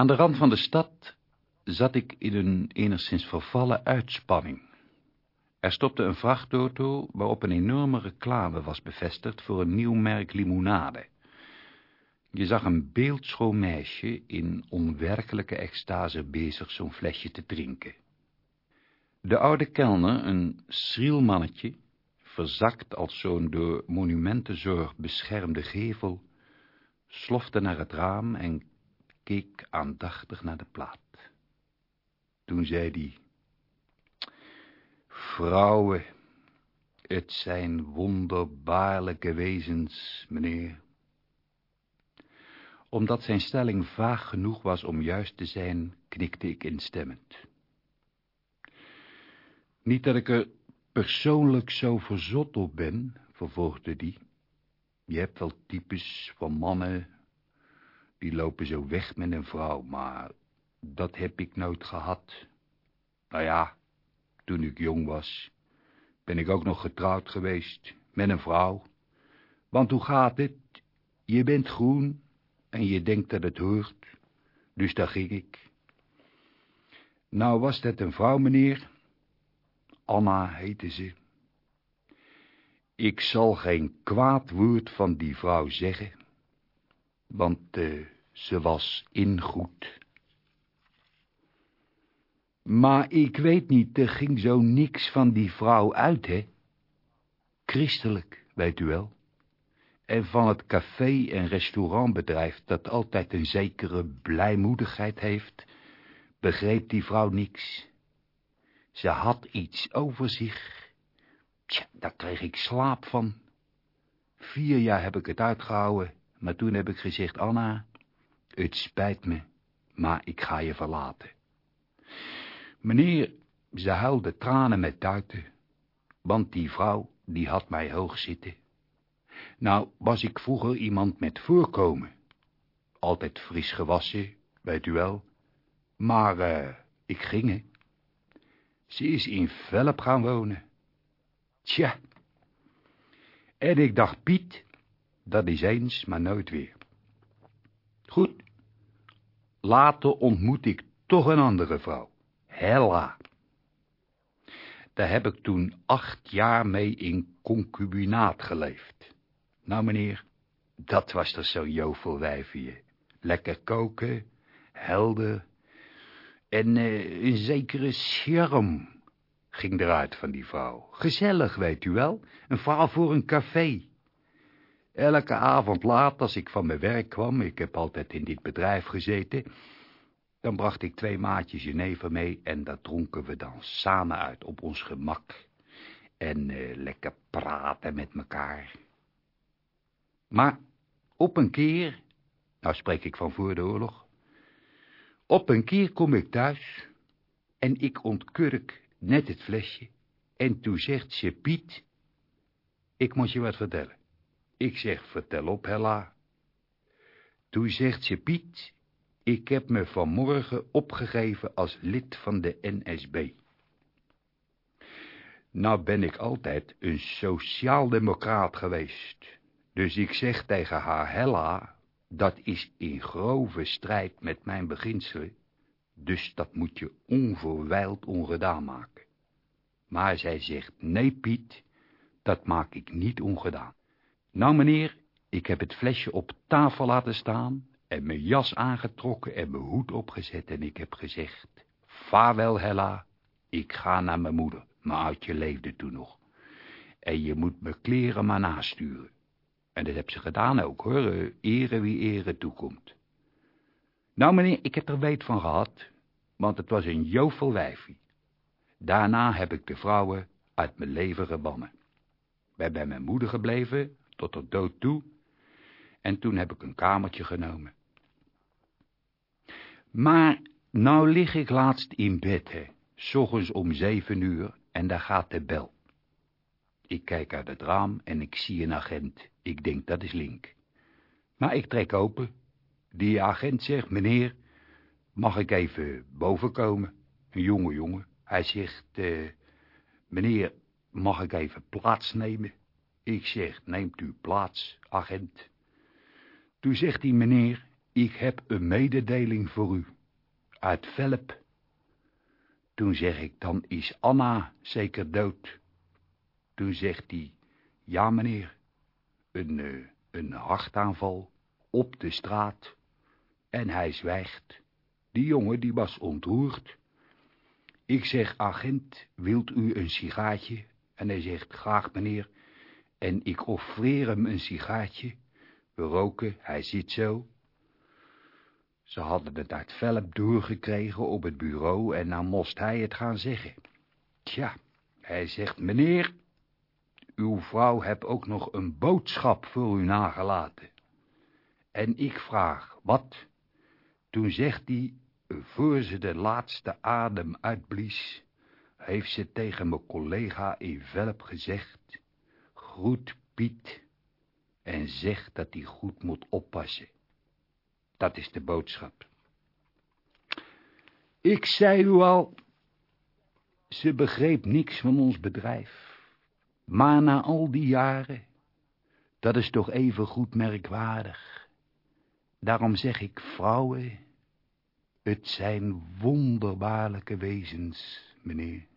Aan de rand van de stad zat ik in een enigszins vervallen uitspanning. Er stopte een vrachtauto waarop een enorme reclame was bevestigd voor een nieuw merk limonade. Je zag een beeldschoon meisje in onwerkelijke extase bezig zo'n flesje te drinken. De oude kelner, een schriel mannetje, verzakt als zo'n door monumentenzorg beschermde gevel, slofte naar het raam en keek aandachtig naar de plaat. Toen zei hij, Vrouwen, het zijn wonderbaarlijke wezens, meneer. Omdat zijn stelling vaag genoeg was om juist te zijn, knikte ik instemmend. Niet dat ik er persoonlijk zo verzot op ben, vervolgde die. Je hebt wel types van mannen, die lopen zo weg met een vrouw, maar dat heb ik nooit gehad. Nou ja, toen ik jong was, ben ik ook nog getrouwd geweest met een vrouw. Want hoe gaat het? Je bent groen en je denkt dat het hoort, dus daar ging ik. Nou was dat een vrouw, meneer. Anna heette ze. Ik zal geen kwaad woord van die vrouw zeggen, want uh, ze was ingoed. Maar ik weet niet, er ging zo niks van die vrouw uit, hè? Christelijk, weet u wel. En van het café- en restaurantbedrijf dat altijd een zekere blijmoedigheid heeft, begreep die vrouw niks. Ze had iets over zich. Tja, daar kreeg ik slaap van. Vier jaar heb ik het uitgehouden, maar toen heb ik gezegd, Anna, het spijt me, maar ik ga je verlaten. Meneer, ze huilde tranen met duiten, want die vrouw, die had mij hoog zitten. Nou, was ik vroeger iemand met voorkomen. Altijd fris gewassen, weet u wel. Maar, uh, ik ging, Ze is in Velp gaan wonen. Tja. En ik dacht, Piet, dat is eens, maar nooit weer. Goed. Later ontmoet ik toch een andere vrouw. Hella. Daar heb ik toen acht jaar mee in concubinaat geleefd. Nou, meneer, dat was er zo'n jovel wijfje. Lekker koken, helder, en uh, een zekere charme ging eruit van die vrouw. Gezellig, weet u wel, een vrouw voor een café. Elke avond laat, als ik van mijn werk kwam, ik heb altijd in dit bedrijf gezeten, dan bracht ik twee maatjes jenever mee en dat dronken we dan samen uit op ons gemak. En uh, lekker praten met mekaar. Maar op een keer, nou spreek ik van voor de oorlog, op een keer kom ik thuis en ik ontkurk net het flesje en toen zegt ze, Piet, ik moet je wat vertellen. Ik zeg, vertel op, Hella. Toen zegt ze, Piet, ik heb me vanmorgen opgegeven als lid van de NSB. Nou ben ik altijd een sociaaldemocraat geweest. Dus ik zeg tegen haar, Hella, dat is in grove strijd met mijn beginselen, dus dat moet je onverwijld ongedaan maken. Maar zij zegt, nee Piet, dat maak ik niet ongedaan. Nou meneer, ik heb het flesje op tafel laten staan en mijn jas aangetrokken en mijn hoed opgezet en ik heb gezegd, vaarwel Hella, ik ga naar mijn moeder, mijn oudje leefde toen nog. En je moet mijn kleren maar nasturen. En dat heb ze gedaan ook, hoor. Ere wie ere toekomt. Nou, meneer, ik heb er weet van gehad, want het was een jovel wijfie. Daarna heb ik de vrouwen uit mijn leven gebannen. Ben bij mijn moeder gebleven, tot er dood toe, en toen heb ik een kamertje genomen. Maar nou lig ik laatst in bed, hè, s om zeven uur, en daar gaat de bel. Ik kijk uit het raam en ik zie een agent. Ik denk, dat is Link. Maar ik trek open. Die agent zegt, meneer, mag ik even boven komen? Een jonge jongen. Hij zegt, uh, meneer, mag ik even plaatsnemen? Ik zeg, neemt u plaats, agent. Toen zegt die meneer, ik heb een mededeling voor u, uit Velp. Toen zeg ik, dan is Anna zeker dood. Toen zegt hij, ja meneer, een, uh, een hartaanval op de straat. En hij zwijgt. Die jongen die was ontroerd. Ik zeg, agent, wilt u een sigaatje? En hij zegt, graag meneer. En ik offreer hem een sigaatje. We roken, hij zit zo. Ze hadden het uit Velp doorgekregen op het bureau en nou moest hij het gaan zeggen. Tja, hij zegt, meneer, uw vrouw heeft ook nog een boodschap voor u nagelaten. En ik vraag, wat? Toen zegt hij, voor ze de laatste adem uitblies, heeft ze tegen mijn collega in Velp gezegd, groet Piet en zeg dat hij goed moet oppassen. Dat is de boodschap. Ik zei u al, ze begreep niks van ons bedrijf. Maar na al die jaren, dat is toch even goed merkwaardig. Daarom zeg ik, vrouwen, het zijn wonderbaarlijke wezens, meneer.